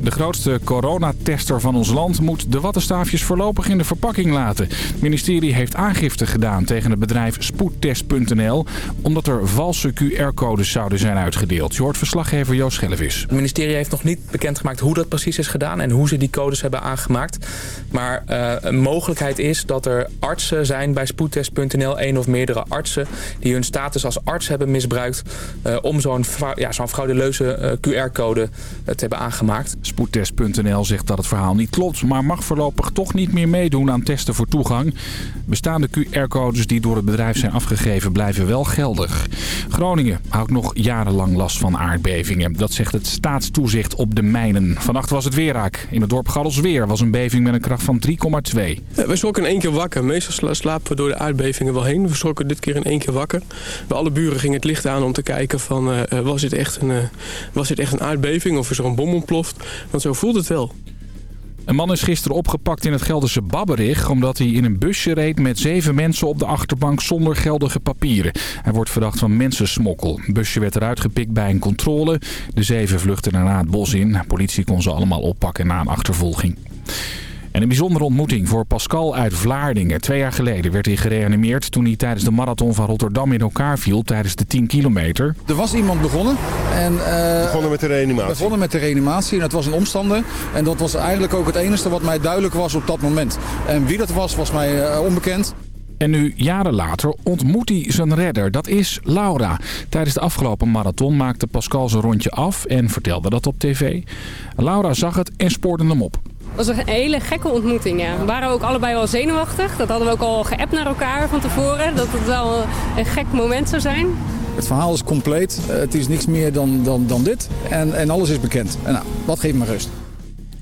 De grootste coronatester van ons land moet de wattenstaafjes voorlopig in de verpakking laten. Het ministerie heeft aangifte gedaan tegen het bedrijf spoedtest.nl... omdat er valse QR-codes zouden zijn uitgedeeld. Je hoort verslaggever Joost Schellevis. Het ministerie heeft nog niet bekendgemaakt hoe dat precies is gedaan... en hoe ze die codes hebben aangemaakt. Maar uh, een mogelijkheid is dat er artsen zijn bij spoedtest.nl... één of meerdere artsen die hun status als arts hebben misbruikt... Uh, om zo'n ja, zo'n fraudeleuze uh, QR-code te hebben aangemaakt. Spoedtest.nl zegt dat het verhaal niet klopt, maar mag voorlopig toch niet meer meedoen aan testen voor toegang. Bestaande QR-codes die door het bedrijf zijn afgegeven blijven wel geldig. Groningen houdt nog jarenlang last van aardbevingen. Dat zegt het staatstoezicht op de mijnen. Vannacht was het weer raak. In het dorp Gadelsweer was een beving met een kracht van 3,2. We schrokken in één keer wakker. Meestal slapen we door de aardbevingen wel heen. We schrokken dit keer in één keer wakker. Bij alle buren ging het licht aan om te kijken van uh, was, dit echt een, uh, was dit echt een aardbeving of is er een bom ontploft. Zo voelt het wel. Een man is gisteren opgepakt in het Gelderse Babberich... omdat hij in een busje reed met zeven mensen op de achterbank zonder geldige papieren. Hij wordt verdacht van mensensmokkel. Het busje werd eruit gepikt bij een controle. De zeven vluchten daarna het bos in. De politie kon ze allemaal oppakken na een achtervolging. En een bijzondere ontmoeting voor Pascal uit Vlaardingen. Twee jaar geleden werd hij gereanimeerd toen hij tijdens de marathon van Rotterdam in elkaar viel tijdens de 10 kilometer. Er was iemand begonnen. En, uh, begonnen met de reanimatie. Begonnen met de reanimatie en dat was een omstander. En dat was eigenlijk ook het enige wat mij duidelijk was op dat moment. En wie dat was, was mij uh, onbekend. En nu, jaren later, ontmoet hij zijn redder. Dat is Laura. Tijdens de afgelopen marathon maakte Pascal zijn rondje af en vertelde dat op tv. Laura zag het en spoorde hem op. Het was een hele gekke ontmoeting, ja. We waren ook allebei wel zenuwachtig. Dat hadden we ook al geappt naar elkaar van tevoren. Dat het wel een gek moment zou zijn. Het verhaal is compleet. Het is niks meer dan, dan, dan dit. En, en alles is bekend. En nou, wat geeft me rust.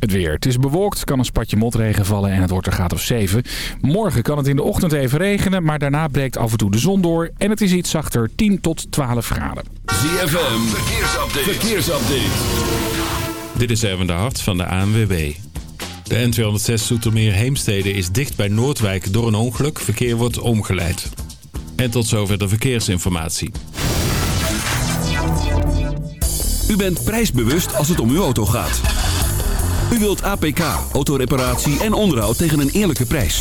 Het weer. Het is bewolkt, kan een spatje motregen vallen en het wordt er graad of 7. Morgen kan het in de ochtend even regenen, maar daarna breekt af en toe de zon door. En het is iets zachter, 10 tot 12 graden. ZFM, verkeersupdate. verkeersupdate. Dit is Erwin de Hart van de ANWB. De N206 Zoetermeer Heemstede is dicht bij Noordwijk door een ongeluk. Verkeer wordt omgeleid. En tot zover de verkeersinformatie. U bent prijsbewust als het om uw auto gaat. U wilt APK, autoreparatie en onderhoud tegen een eerlijke prijs.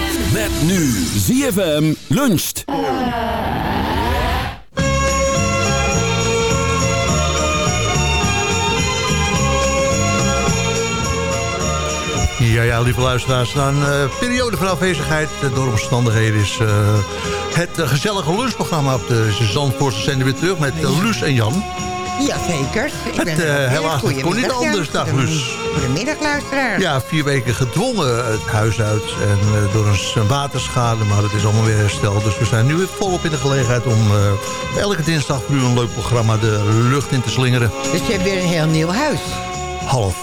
Met nu ZFM luncht. Ja, ja, lieve luisteraars. Na een uh, periode van afwezigheid door omstandigheden is uh, het uh, gezellige lunchprogramma op de Zandvoortse zender weer terug met Luus en Jan. Jazeker. Ik het, ben helaas, het kon niet anders, dag Luus. Goedemiddag, luisteraars. Ja, vier weken gedwongen het huis uit en door een, waterschade, maar het is allemaal weer hersteld. Dus we zijn nu weer volop in de gelegenheid om elke dinsdag voor u een leuk programma de lucht in te slingeren. Dus je hebt weer een heel nieuw huis? Half.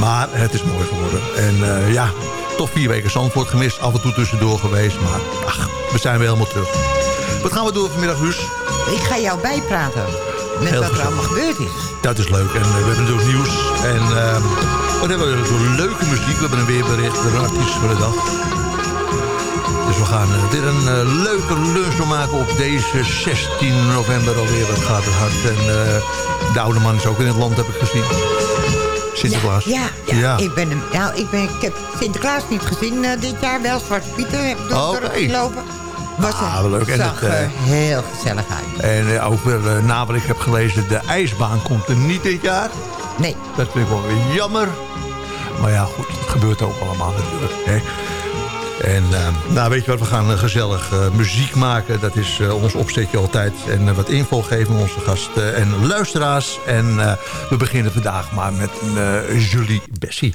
Maar het is mooi geworden. En uh, ja, toch vier weken Zandvoort gemist. Af en toe tussendoor geweest. Maar ach, we zijn weer helemaal terug. Wat gaan we doen vanmiddag, Huus? Ik ga jou bijpraten. Met Heel wat er allemaal gebeurd is. Dat is leuk. En uh, we hebben natuurlijk nieuws. En uh, wat hebben we? Leuke muziek. We hebben een weerbericht. We hebben een artiest voor de dag. Dus we gaan uh, weer een uh, leuke lunch maken op deze 16 november alweer. Wat gaat het hard. En uh, de oude man is ook in het land, heb ik gezien. Sinterklaas. Ja, ja, ja. Ik, ben hem, nou, ik, ben, ik heb Sinterklaas niet gezien dit jaar. Wel Zwarte Pieter heb ik gelopen. Was ah, leuk. Het zag er uh, heel gezellig uit. En uh, ook weer, wat ik heb gelezen, de ijsbaan komt er niet dit jaar. Nee. Dat vind ik wel weer jammer. Maar ja, goed, het gebeurt ook allemaal natuurlijk. Hè. En uh, nou, weet je wat, we gaan uh, gezellig uh, muziek maken. Dat is ons opzetje altijd. En wat info geven onze gasten en luisteraars. En we beginnen vandaag maar met Julie Bessie.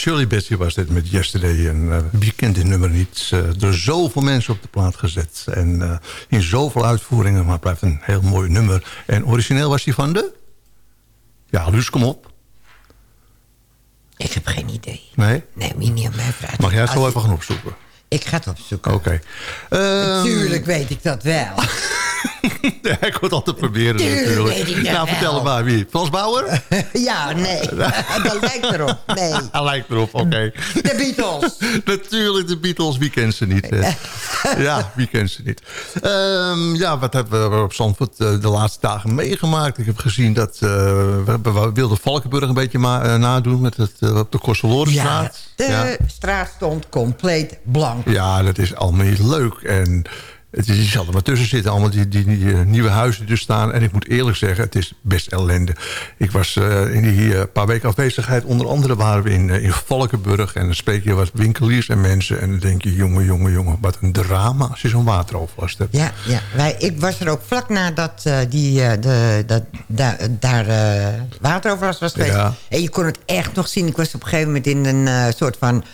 Shirley Betsy was dit met Yesterday. En eh, wie kent dit nummer niet? Eh, door zoveel mensen op de plaat gezet. En eh, in zoveel uitvoeringen, maar het blijft een heel mooi nummer. En origineel was die van de... Ja, Luus, kom op. Ik heb geen idee. Nee? Nee, moet je niet aan mij vragen. Mag jij het zo even gaan opzoeken? Ik ga het opzoeken. Oké. Natuurlijk weet ik dat wel. ja, ik wil het altijd proberen Tuurlijk natuurlijk. dat nou, vertel maar wie. Frans Bauer? ja, nee. dat lijkt erop. Nee. Hij lijkt erop, oké. De Beatles. Natuurlijk, de Beatles, wie kent ze niet? ja, wie kent ze niet? Ehm, ja, wat hebben we op Zandvoort eh, de laatste dagen meegemaakt? Ik heb gezien dat eh, we, wilden Valkenburg een beetje ma- eh, nadoen... Met het, eh, op de Ja, Kostelorenstraat. de straat stond compleet blank. Ja, dat is allemaal niet leuk. En het is, je zal er maar tussen zitten, allemaal die, die, die, eh, nieuwe huizen die er staan. En ik moet eerlijk zeggen, het is best ellende. Ik was eh, in die eh, paar weken afwezigheid, onder andere waren we in, in Valkenburg. En dan spreek je wat winkeliers en mensen. En dan denk je, jongen, jongen, jongen, wat een drama als je zo'n wateroverlast hebt. Ja, ja. Wij, ik was er ook vlak nadat die, de, dat, da- daar wateroverlast was geweest. Ja. En je kon het echt nog zien. Ik was op een gegeven moment in een soort van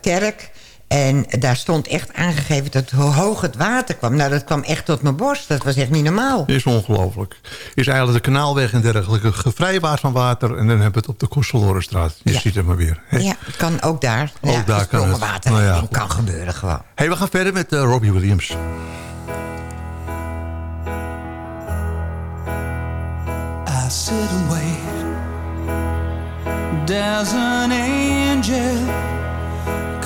kerk. En daar stond echt aangegeven dat hoe hoog het water kwam. Nou, dat kwam echt tot mijn borst. Dat was echt niet normaal. is ongelooflijk. Is eigenlijk de kanaalweg en dergelijke gevrijwaard van water. En dan hebben we het op de Kostelorenstraat. Je Ja. ziet het maar weer. Ja, het kan ook daar. Ook ja, daar kan het. water Nou ja, kan gebeuren gewoon. Hey, we gaan verder met eh, Robbie Williams. I sit and wait. There's an angel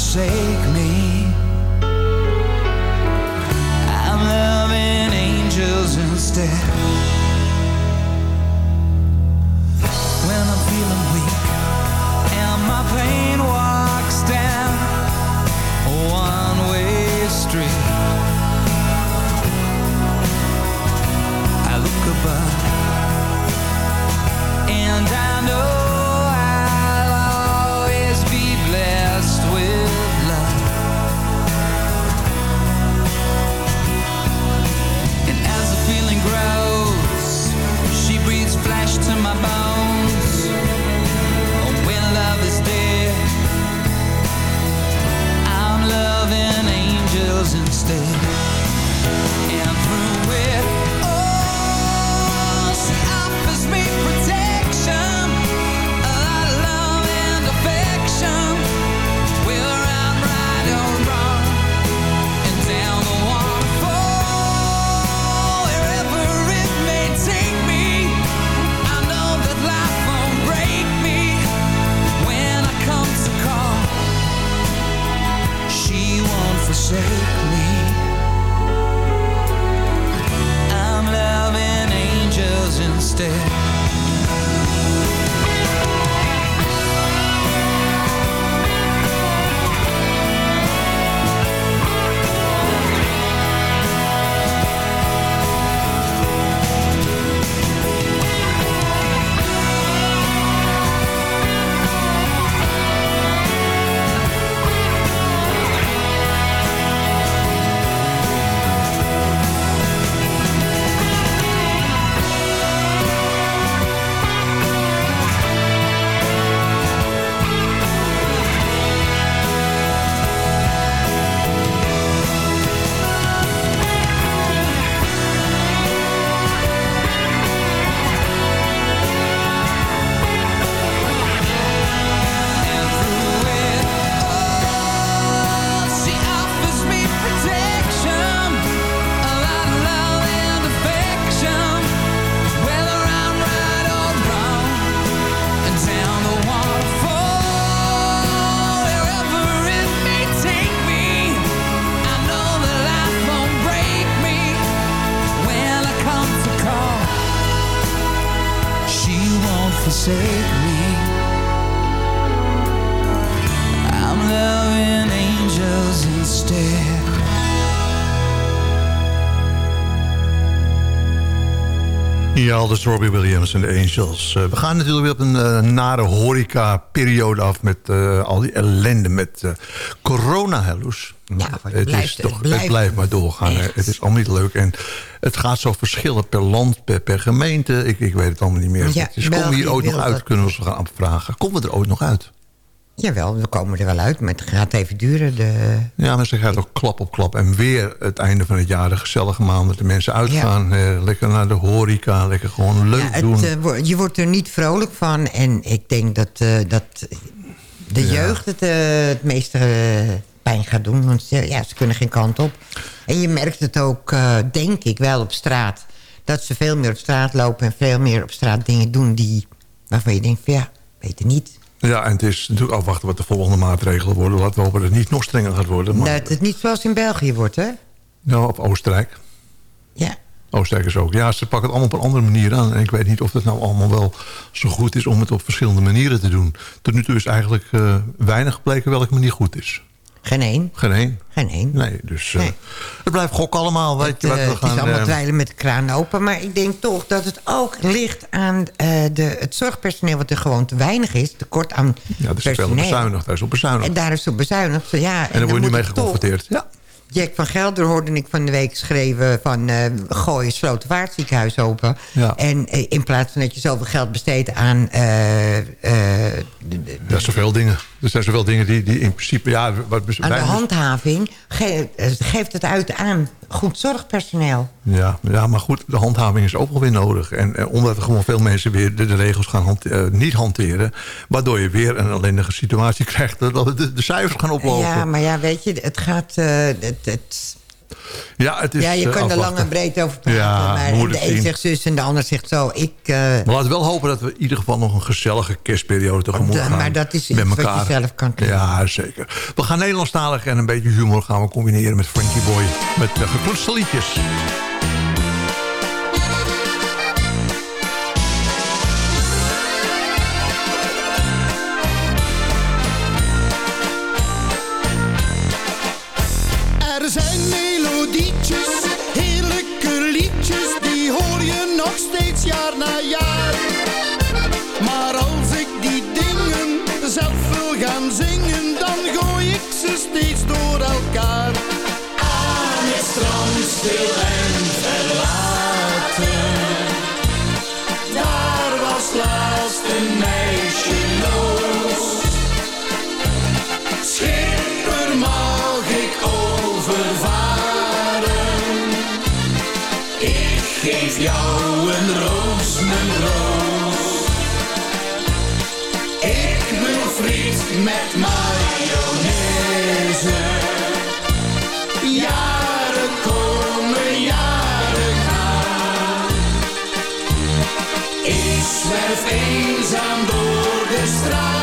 forsake me. Ja, dus Robbie Williams en de Angels. Eh, we gaan natuurlijk weer op een eh, nare horeca-periode af... met eh, al die ellende met corona, hè, Loes? Ja, maar het blijft- is het toch, blijft- het blijft maar doorgaan. Het is allemaal niet leuk. En het gaat zo verschillen per land, per, per gemeente. Ik, ik weet het allemaal niet meer. Ja, dus komen we hier ooit nog uit? dat. Kunnen we ons gaan afvragen. Komen we er ooit nog uit? Jawel, we komen er wel uit, maar het gaat even duren. De... Ja, maar ze gaat ook klap op klap. En weer het einde van het jaar, de gezellige maand... dat de mensen uitgaan. eh, lekker naar de horeca, lekker gewoon leuk Ja, het, doen. eh, je wordt er niet vrolijk van. En ik denk dat, eh, dat de Ja. jeugd het, eh, het meeste pijn gaat doen. Want ze, ja, ze kunnen geen kant op. En je merkt het ook, denk ik, wel op straat. Dat ze veel meer op straat lopen en veel meer op straat dingen doen... Die, waarvan je denkt, van, ja, weet het niet. Ja, en het is natuurlijk afwachten wat de volgende maatregelen worden. Laten we hopen dat het niet nog strenger gaat worden. Maar, Dat het niet zoals in België wordt, hè? ja, of Oostenrijk. Ja. Oostenrijkers ook. Ja, ze pakken het allemaal op een andere manier aan. En ik weet niet of het nou allemaal wel zo goed is om het op verschillende manieren te doen. Tot nu toe is eigenlijk eh, weinig gebleken welke manier goed is. Geen één. Geen één. Geen één. Nee, dus eh, het blijft gok allemaal. Weet je, wat Eh, we het gaan, is allemaal eh, dweilen met de kraan open. Maar ik denk toch dat het ook ligt aan eh, de, het zorgpersoneel... wat er gewoon te weinig is. Tekort aan ja, er is veel bezuinigd. Daar is op bezuinigd. En daar is op bezuinigd. Ja, en daar word je nu mee toch- geconfronteerd. Ja. Jack van Gelder hoorde ik van de week schreven van... eh gooi het Slotervaartziekenhuis open. Ja. En eh, in plaats van dat je zoveel geld besteedt aan... eh, eh, de- Er zijn zoveel dingen. Er zijn zoveel dingen die, die in principe... Ja, wat, aan de handhaving ge- eh, geeft het uit aan goed zorgpersoneel. Ja, ja, maar goed, de handhaving is ook wel weer nodig. En, eh, omdat er gewoon veel mensen weer de, de regels gaan hante- eh, niet hanteren... waardoor je weer een ellendige situatie krijgt... dat de, de cijfers gaan oplopen. Ja, maar ja, weet je, het gaat... het, het, Ja, het is, ja, je eh, kan er lang en breed over praten. Ja, maar de een zegt zus en de ander zegt zo. Ik, eh, Maar laten we wel hopen dat we in ieder geval nog een gezellige kerstperiode tegemoet Ja, gaan. maar dat is iets met wat je elkaar. zelf kan. Ja, zeker. We gaan Nederlandstalig en een beetje humor gaan we combineren met Frankie Boy. Met uh, gekloetste liedjes. Nog steeds jaar na jaar. Maar als ik die dingen zelf wil gaan zingen, dan gooi ik ze steeds door elkaar. Aan het strand stil en verlaten, daar was laatst een meisje zwerf eenzaam door de straten.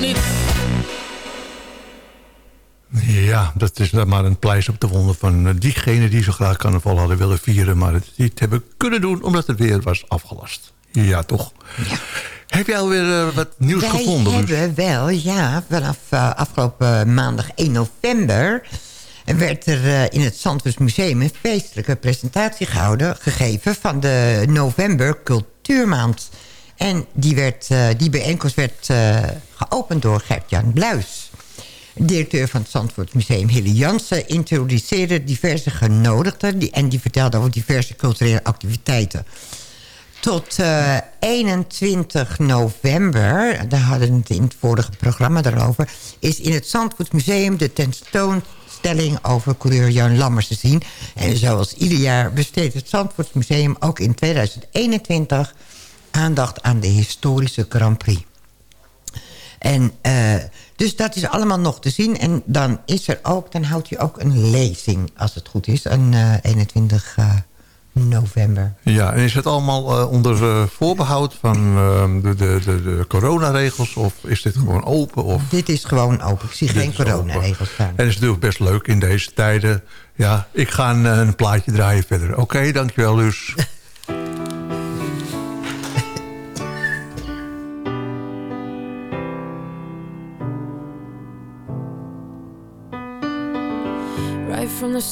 Niet. Ja, dat is dan maar een pleister op de wonden van eh, diegenen die zo graag carnaval hadden willen vieren... maar het niet hebben kunnen doen omdat het weer was afgelast. Ja, toch? Heb jij alweer eh, wat nieuws Wij gevonden? Luus? hebben wel, ja, vanaf eh, afgelopen maandag 1 november... werd er in het Zandvoort Museum een feestelijke presentatie gehouden... gegeven van de November Cult- Cultuurmaand. En die, werd, uh, die bijeenkomst werd uh, geopend door Gert-Jan Bluis. Directeur van het Zandvoortsmuseum Hille Jansen introduceerde diverse genodigden... En die vertelde over diverse culturele activiteiten. Tot uh, 21 november, daar hadden we het in het vorige programma daarover... is in het Zandvoortsmuseum de tentoonstelling over coureur Jan Lammers te zien. En zoals ieder jaar besteedt het Zandvoortsmuseum ook in 2021 aandacht aan de historische Grand Prix. En uh, dus dat is allemaal nog te zien. En dan is er ook, dan houdt u ook een lezing, als het goed is, een uh, 21 uh, november. Ja, en is het allemaal onder voorbehoud van uh, de, de, de, de coronaregels? Of is dit gewoon open? Of? Dit is gewoon open. Ik zie dit geen coronaregels staan. En het is natuurlijk best leuk in deze tijden. Ja, ik ga een, een plaatje draaien verder. Oké, okay, dankjewel Luus.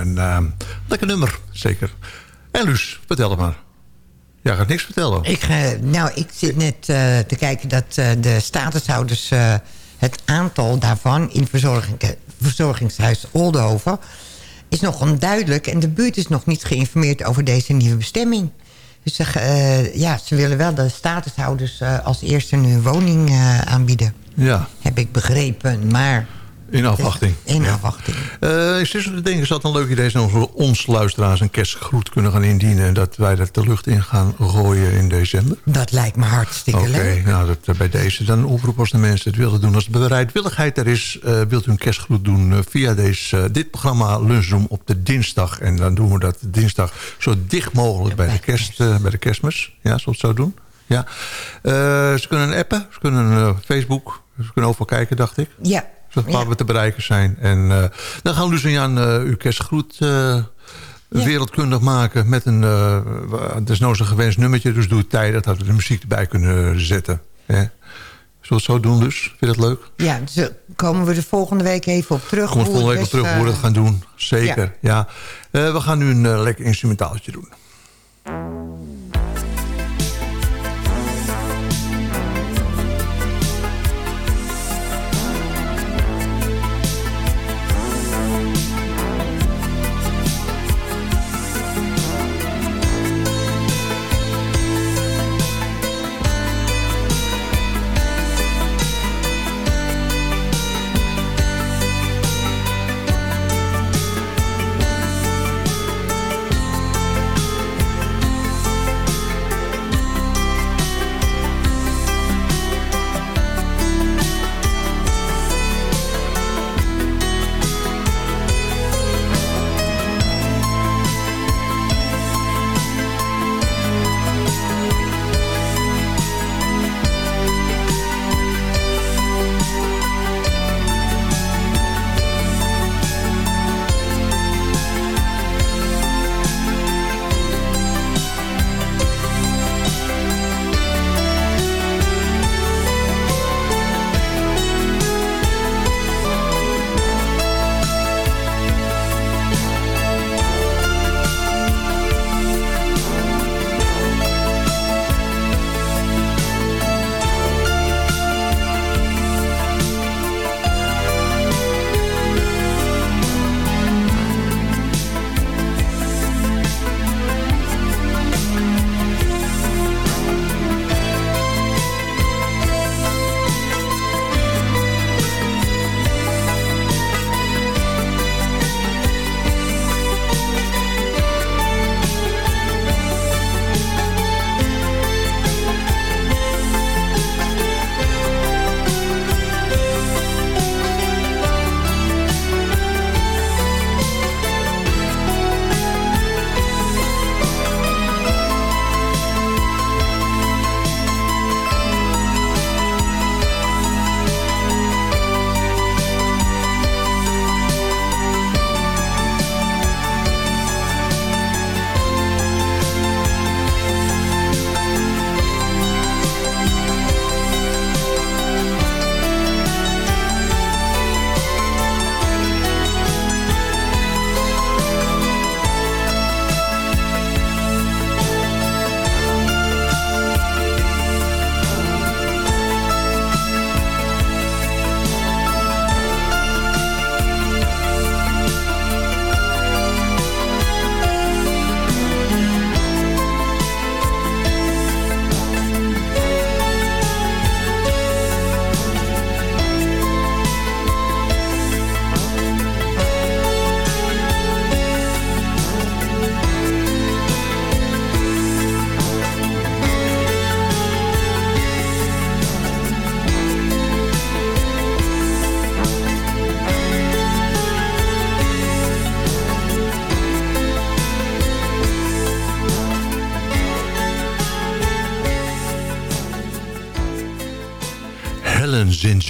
En, uh, lekker nummer, zeker. En Luus, vertel het maar. Jij gaat niks vertellen. Ik, eh, nou, ik zit net eh, te kijken dat eh, de statushouders... het aantal daarvan in verzorging, verzorgingshuis Oldenhoven... is nog onduidelijk en de buurt is nog niet geïnformeerd over deze nieuwe bestemming. Dus ze, ja, ze willen wel de statushouders als eerste nu een woning aanbieden. Ja. Heb ik begrepen, maar... In afwachting. In Ja. afwachting. Eh, is dus te denken, zou het een leuk idee zijn... als we ons luisteraars een kerstgroet kunnen gaan indienen... en dat wij dat de lucht in gaan gooien in december? Dat lijkt me hartstikke Oké, leuk. nou, dat, eh, bij deze dan een oproep als de mensen het willen doen. Als de bereidwilligheid er is, eh, wilt u een kerstgroet doen... via deze, dit programma Lunchroom op de dinsdag. En dan doen we dat dinsdag zo dicht mogelijk bij de, kerst, bij de kerstmis. Ja, zullen we het zo doen? Ja. Ze kunnen appen, ze kunnen Facebook... Ze kunnen overal kijken, dacht ik. Ja. Zodat waar we te bereiken zijn. En eh, dan gaan en Jan eh, uw kerstgroet eh, wereldkundig maken... met een uh, desnoods een gewenst nummertje. Dus doe het tijdig dat we de muziek erbij kunnen zetten. Hè? Zullen we het zo doen, dus? Vind je dat leuk? Ja, dus daar komen we de volgende week even op terug. Kom het hoe volgende week op terug hoe we dat gaan doen. Zeker, ja. We gaan nu een lekker instrumentaaltje doen.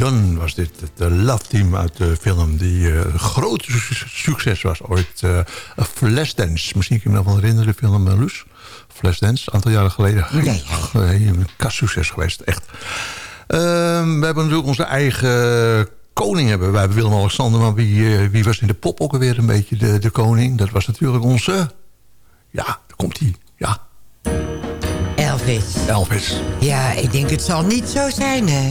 John was dit. Het love team uit de film die een groot su- succes was ooit. eh Flashdance. Misschien kun je me nog wel herinneren, de film uh, Luus. Flashdance, een aantal jaren geleden. Nee. Uh, een kastsucces geweest, echt. Ehm, we hebben natuurlijk onze eigen koning hebben. Wij hebben Willem-Alexander, maar wie, wie was in de pop ook alweer een beetje de, de koning? Dat was natuurlijk onze... Ja, de komt hij. Ja, Elvis. Elvis. Ja, ik denk het zal niet zo zijn, hè.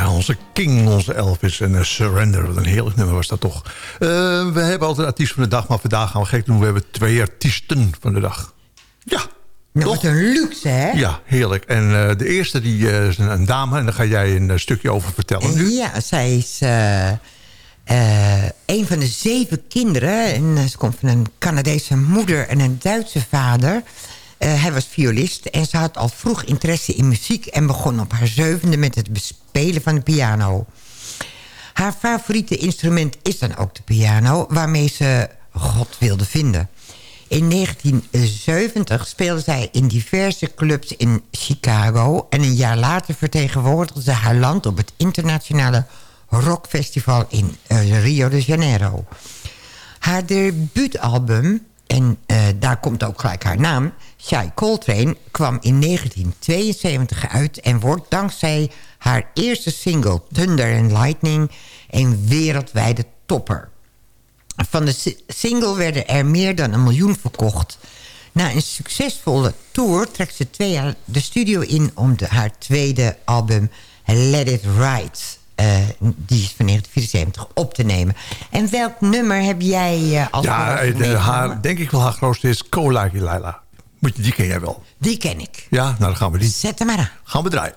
Ja, onze king, onze Elvis en eh, Surrender. Wat een heerlijk nummer was dat toch. Eh, we hebben altijd artiest van de dag, maar vandaag gaan we gek doen. We hebben twee artiesten van de dag. Ja, Nou, wat een luxe, hè? Ja, heerlijk. En eh, de eerste die, is een, een dame en daar ga jij een stukje over vertellen nu. Ja, zij is een van de zeven kinderen. En ze komt van een Canadese moeder en een Duitse vader. Eh, hij was violist en ze had al vroeg interesse in muziek... en begon op haar zevende met het bespelen van de piano. Haar favoriete instrument is dan ook de piano... waarmee ze God wilde vinden. In 1970 speelde zij in diverse clubs in Chicago... en een jaar later vertegenwoordigde ze haar land... op het internationale rockfestival in eh, Rio de Janeiro. Haar debuutalbum, en eh, daar komt ook gelijk haar naam... Shy Coltrane, kwam in 1972 uit... en wordt dankzij haar eerste single Thunder and Lightning... een wereldwijde topper. Van de si- single werden er meer dan een miljoen verkocht. Na een succesvolle tour trekt ze twee jaar de studio in... om de, haar tweede album Let It Ride... eh, die is van 1974 op te nemen. En welk nummer heb jij eh, als Ja, de, meegenomen? haar, denk ik wel haar grootste is Cola Laila. Moet je, die ken jij wel. Die ken ik. Ja, nou dan gaan we die. Zet hem maar aan. Gaan we draaien.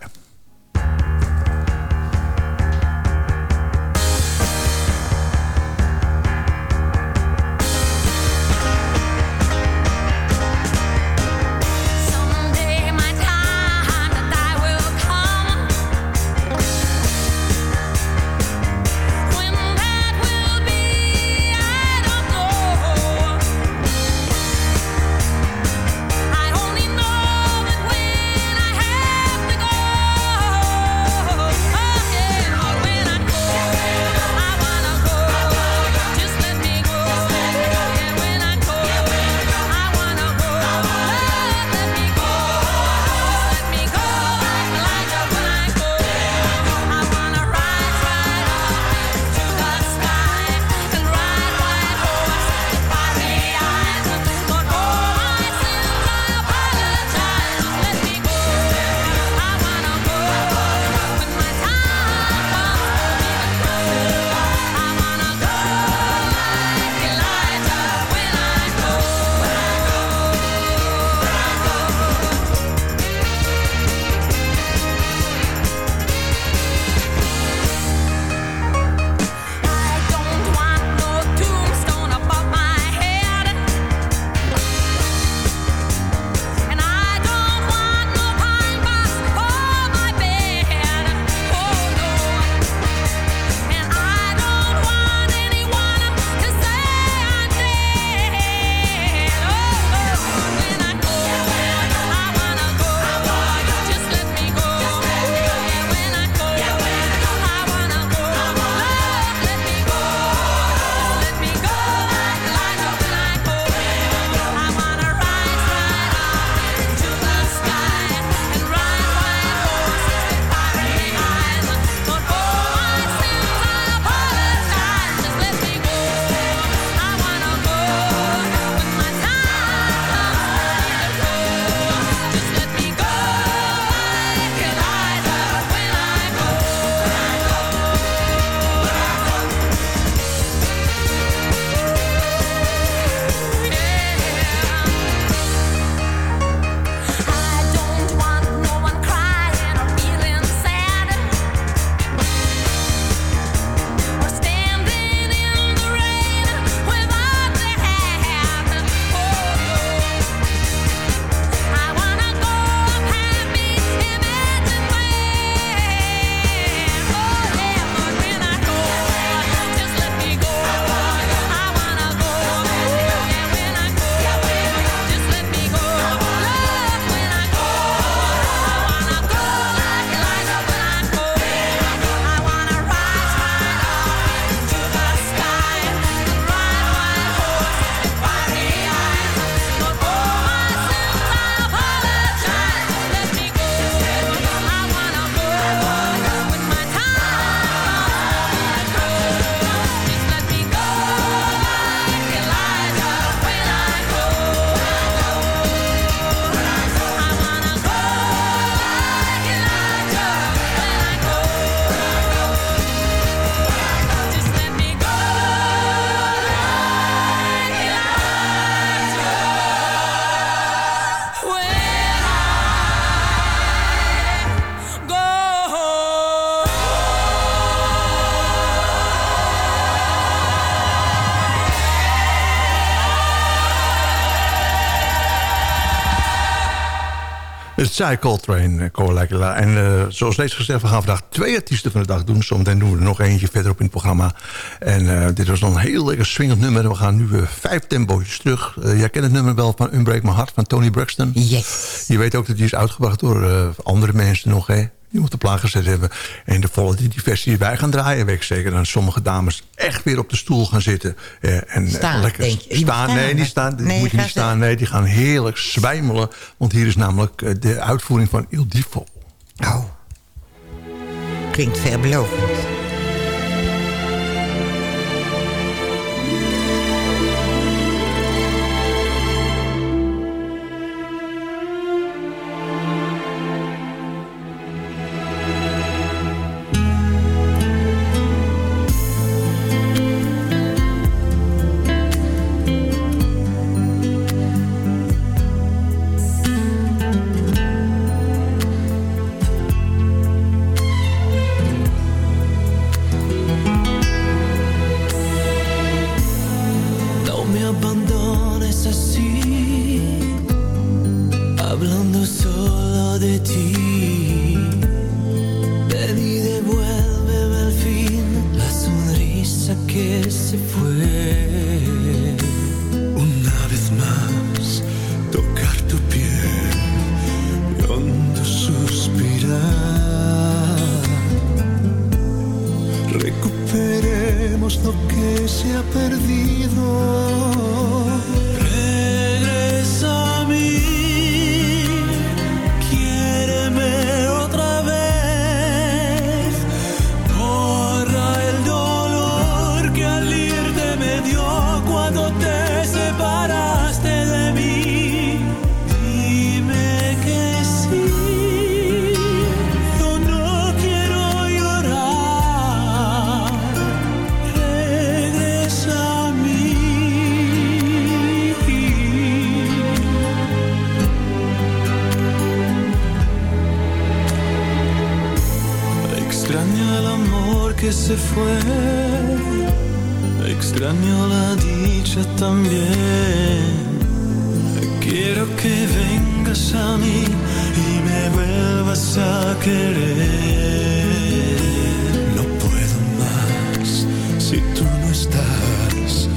Het Cy Coltrane, Cola En uh, zoals steeds gezegd, we gaan vandaag twee artiesten van de dag doen. Zometeen doen we er nog eentje verderop in het programma. En uh, dit was dan een heel lekker swingend nummer. We gaan nu uh, vijf tempo's terug. jij kent het nummer wel van Unbreak My Heart van Tony Braxton. Yes. Je weet ook dat die is uitgebracht door andere mensen nog, hè? Die op de plaat gezet hebben. En de volle die versie die wij gaan draaien... weet ik zeker dat sommige dames echt weer op de stoel gaan zitten. Eh, en staan, lekker denk je. staan. Nee, die staan, die moet je niet staan. Nee, die gaan heerlijk zwijmelen. Want hier is namelijk eh, de uitvoering van Il Divo. Oh. Klinkt veelbelovend. Fue, extraño la dicha también. Quiero que vengas a mí y me vuelvas a querer. No puedo más si tú no estás,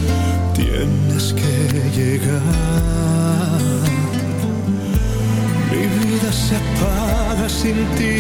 tienes que llegar. Mi vida se apaga sin ti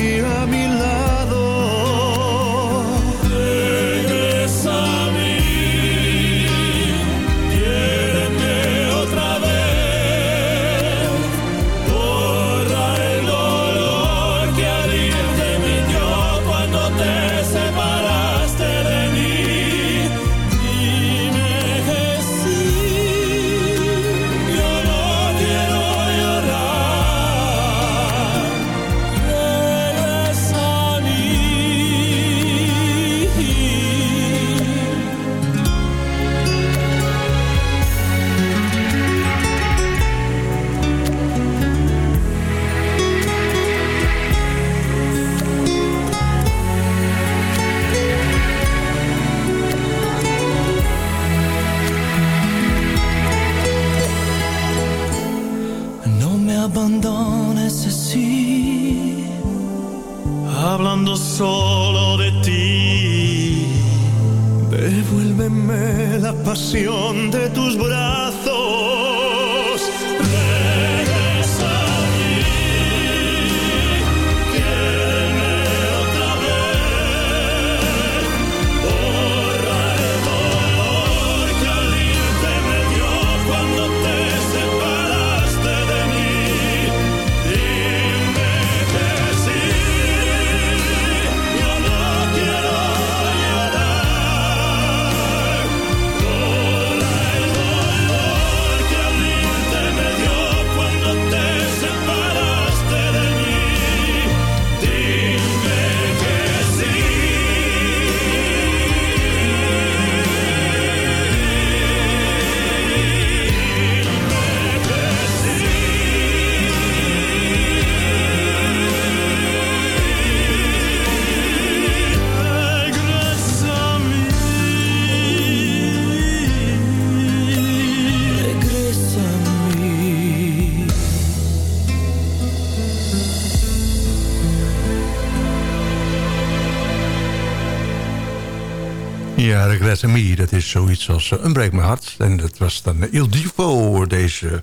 Ja, Regret Me, dat is zoiets als uh, Unbreak My Hart. En dat was dan uh, Il Divo, deze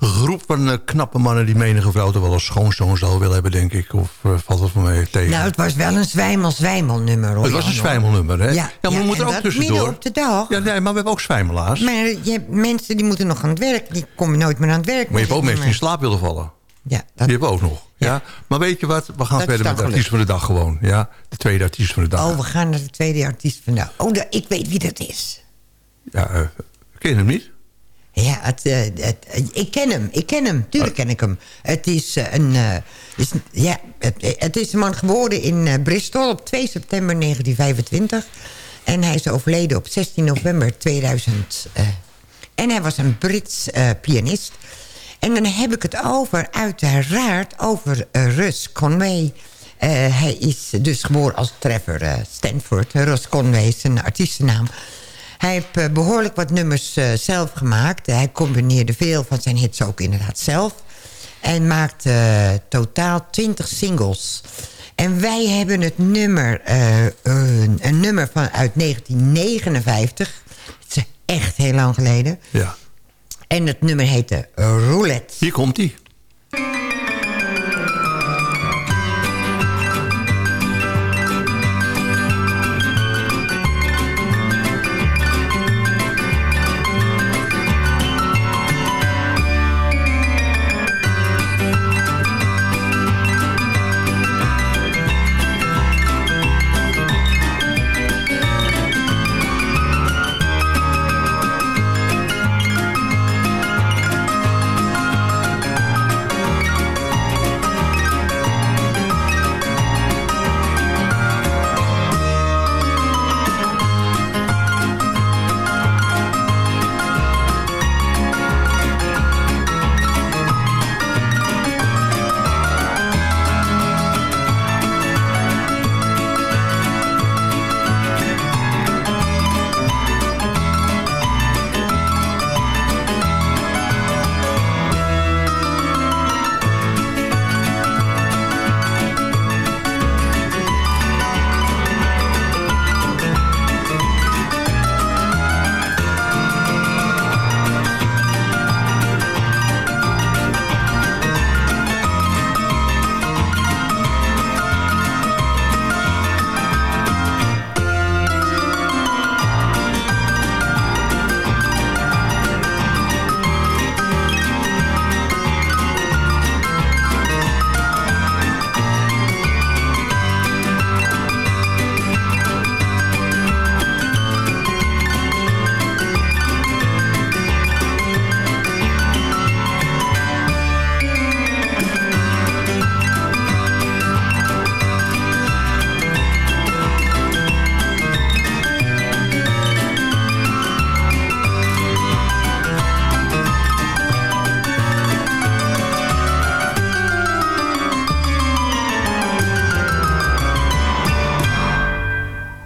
groep van uh, knappe mannen... die menige vrouw toch wel als schoonzoon zou willen hebben, denk ik. Of valt dat voor mij tegen? Nou, het was wel een zwijmel-zwijmel-nummer. Het was een zwijmelnummer, hè? Ja, maar ja, we moeten en ook dat tussendoor. op de dag. Ja, nee, maar we hebben ook zwijmelaars. Maar je hebt mensen die moeten nog aan het werk. Die komen nooit meer aan het werk. Maar je hebt ook mensen die in slaap willen vallen. Ja, Die hebben we ook nog. Ja. Maar weet je wat? We gaan Dat verder met de artiest van de dag gewoon. Ja, de tweede artiest van de dag. Oh, we gaan naar de tweede artiest vandaag. Oh, da- ik weet wie dat is. Ja, uh, ken je hem niet? Ja, het, het, uh, ik ken hem. Ik ken hem. Tuurlijk ken ik hem. Het is een... Is, ja, het, het, is een man geboren in Bristol op 2 september 1925. En hij is overleden op 16 november 2000. en hij was een Brits pianist. En dan heb ik het over, uiteraard, over Russ Conway. Uh, hij is dus geboren als Trevor uh, Stanford. Russ Conway is een artiestennaam. Hij heeft behoorlijk wat nummers zelf gemaakt. Hij combineerde veel van zijn hits ook inderdaad zelf. En maakte totaal 20 singles. En wij hebben het nummer, een nummer van, uit 1959. Het is echt heel lang geleden. Ja. En het nummer heette Roulette. Hier komt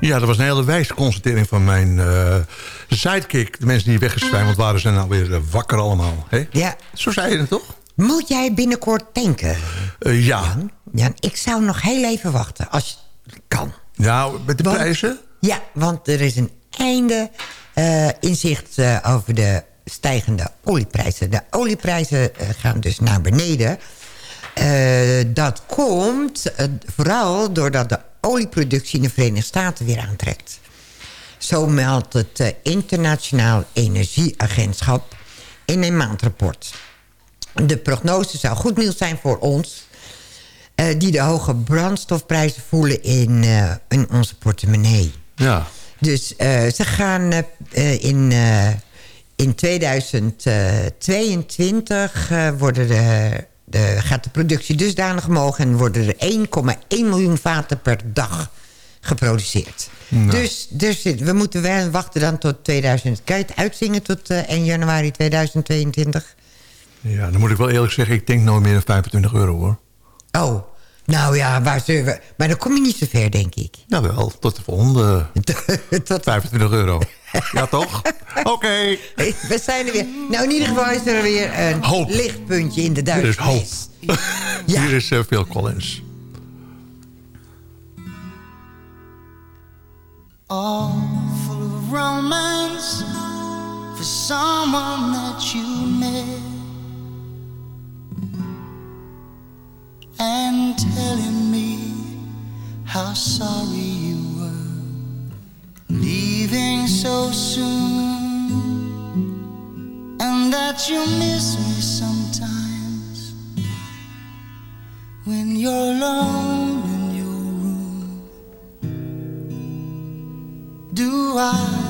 Ja, dat was een hele wijze constatering van mijn uh, sidekick. De mensen die weggeswijmeld waren, zijn nou weer uh, wakker allemaal. Hè? Ja. Zo zei je het toch? Moet jij binnenkort tanken? Uh, ja. Jan? Jan, ik zou nog heel even wachten, als je kan. Nou, met de want, prijzen? Ja, want er is een einde inzicht over de stijgende olieprijzen. De olieprijzen gaan dus naar beneden. Dat komt vooral doordat de olieproductie in de Verenigde Staten weer aantrekt. Zo meldt het uh, Internationaal Energieagentschap in een maandrapport. De prognose zou goed nieuws zijn voor ons... Uh, die de hoge brandstofprijzen voelen in, uh, in onze portemonnee. Ja. Dus ze gaan in, in 2022 worden de de, gaat de productie dusdanig omhoog... en worden er 1,1 miljoen vaten per dag geproduceerd. Nou. Dus, dus we moeten wel wachten dan tot 2000. Kan je het uitzingen tot uh, 1 januari 2022? Ja, dan moet ik wel eerlijk zeggen... ik denk nooit meer dan 25 euro, hoor. Oh, nou ja, waar zullen we... Maar dan kom je niet zo ver, denk ik. Nou wel, tot de volgende tot 25 euro. Ja, toch? Oké. Okay. We zijn er weer. Nou, in ieder geval is er weer een hoop. lichtpuntje in de Er is hoop. duisternis. Ja. Hier is uh, Phil Collins. All for romance for someone that you met and telling me how sorry you were leaving so soon and that you miss me sometimes when you're alone in your room. Do I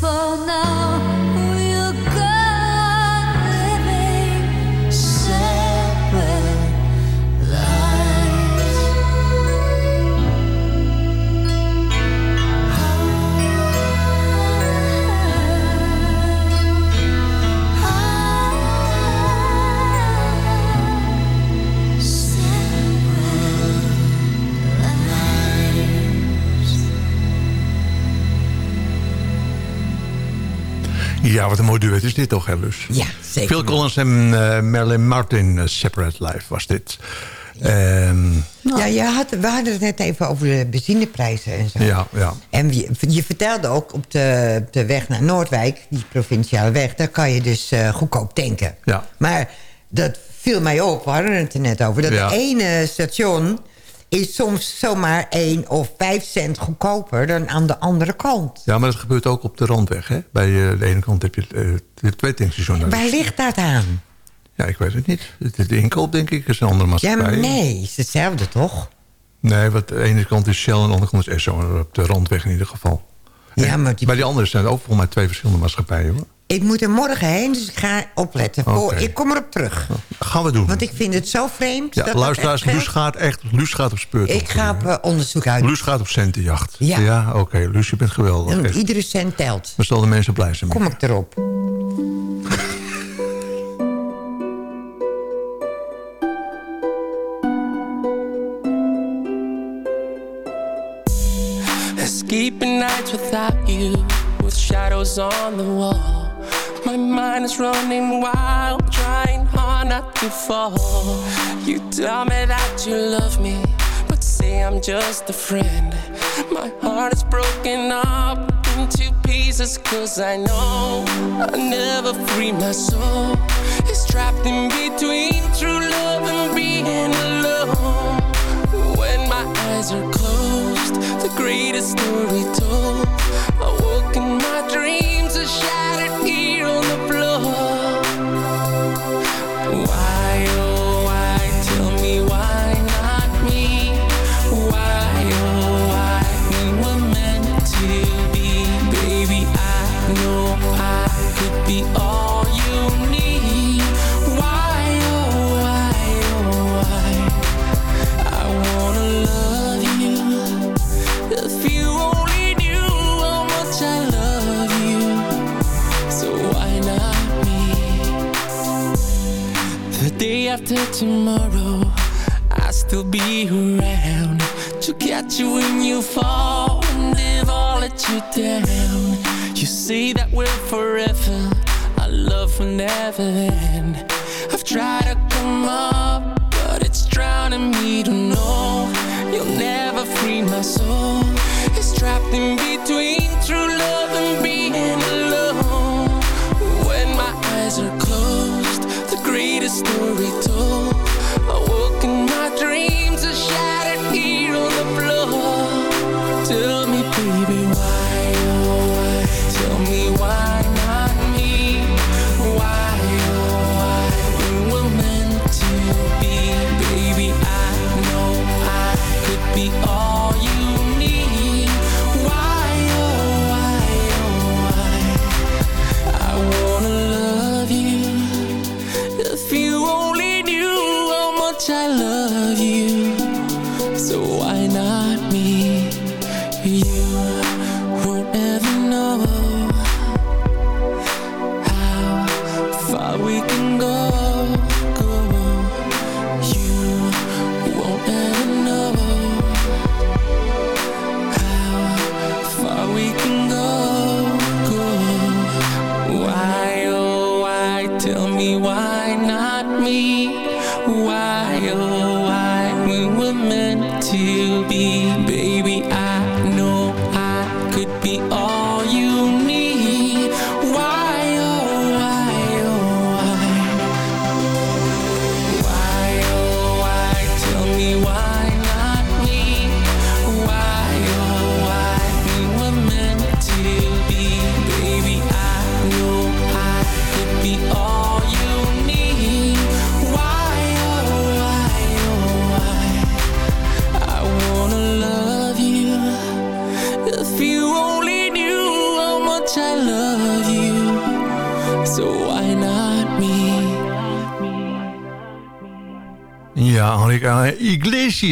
for now Ja, wat een mooi duet is dit toch, hè, Lus? Ja, zeker. Phil Collins en eh, Marilyn Martin, eh, Separate Life was dit. Ehm, Ja, je had, we hadden het net even over de benzineprijzen en zo. ja, ja. En je, je vertelde ook op de, de weg naar Noordwijk, die provinciale weg... daar kan je dus eh, goedkoop tanken. Ja. Maar dat viel mij op, we hadden het er net over... dat Ja. de ene station is soms zomaar 1 of 5 cent goedkoper dan aan de andere kant. ja, maar dat gebeurt ook op de randweg. Hè? Bij eh, de ene kant heb je eh, de twee tankstations. Waar ligt dat aan? Ja, ik weet het niet. Het is de inkoop, denk ik. is een andere Ja, maatschappij. maar nee, het is hetzelfde toch? Nee, want de ene kant is Shell en de andere kant is Esso. Op de randweg in ieder geval. Ja, maar die- Bij die andere zijn ook volgens mij twee verschillende maatschappijen. Hoor. Ik moet er morgen heen, dus ik ga opletten. Voor, Oké. ik kom erop terug. Gaan we doen. Want ik vind het zo vreemd. Ja, dat luisteraars, echt Luus gaat echt Luus gaat op speurtocht. Ik ga op eh, onderzoek uit. Luus gaat op centenjacht. Ja. oké. Luus, je bent geweldig. En. Iedere cent telt. Daar zullen de mensen blij zijn. Kom ik erop. Escaping nights without you with shadows on the wall. My mind is running wild, trying hard not to fall. You tell me that you love me, but say I'm just a friend. My heart is broken up into pieces, cause I know I'll never free my soul. It's trapped in between true love and being alone. When my eyes are closed, greatest story told. I woke in my dreams, a shattered here tomorrow, I'll still be around to catch you when you fall if I let you down. You say that we're forever, our love will never end. I've tried to come up,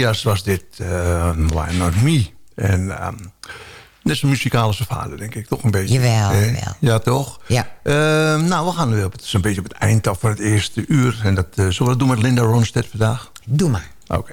Was dit. eh, Why Not Me. En ehm net is een muzikale vader, denk ik. Toch een beetje. Jawel, Eh, jawel. Ja, toch? Ja. Ehm, nou, we gaan nu op het, zo'n beetje op het eind af van het eerste uur. En dat eh, zullen we dat doen met Linda Ronstedt vandaag? Doe maar. Oké.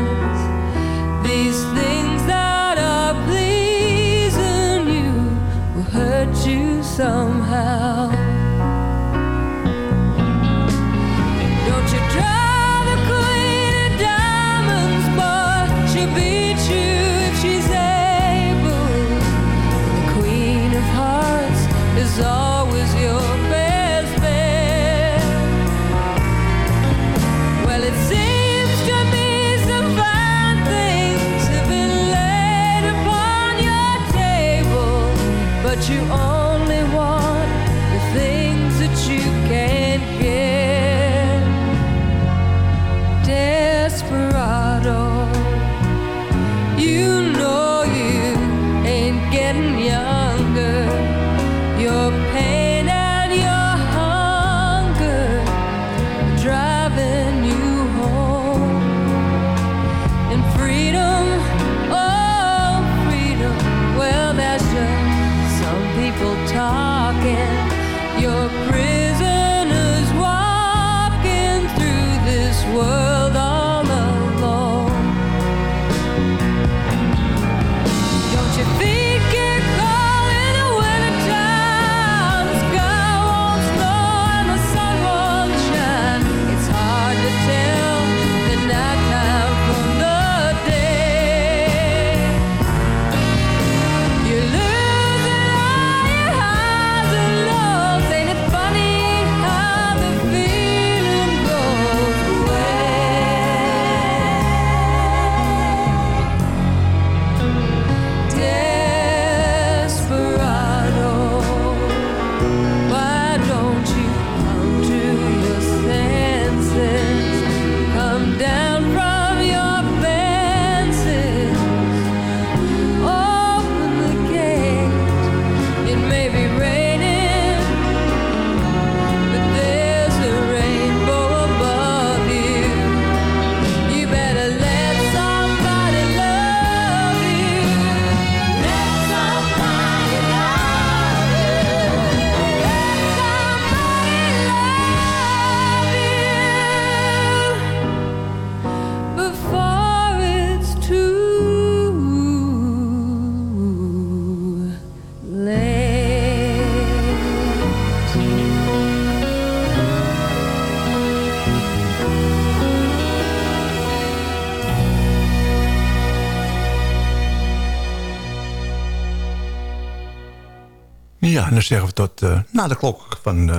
Zeggen we tot eh, na de klok van eh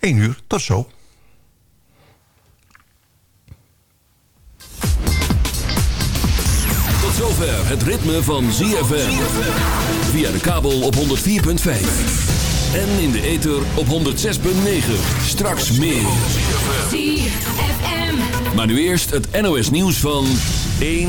1 uur. Tot zo. Tot zover het ritme van ZFM. Via de kabel op 104.5. En in de ether op 106.9. Straks meer. ZFM. Maar nu eerst het NOS nieuws van 1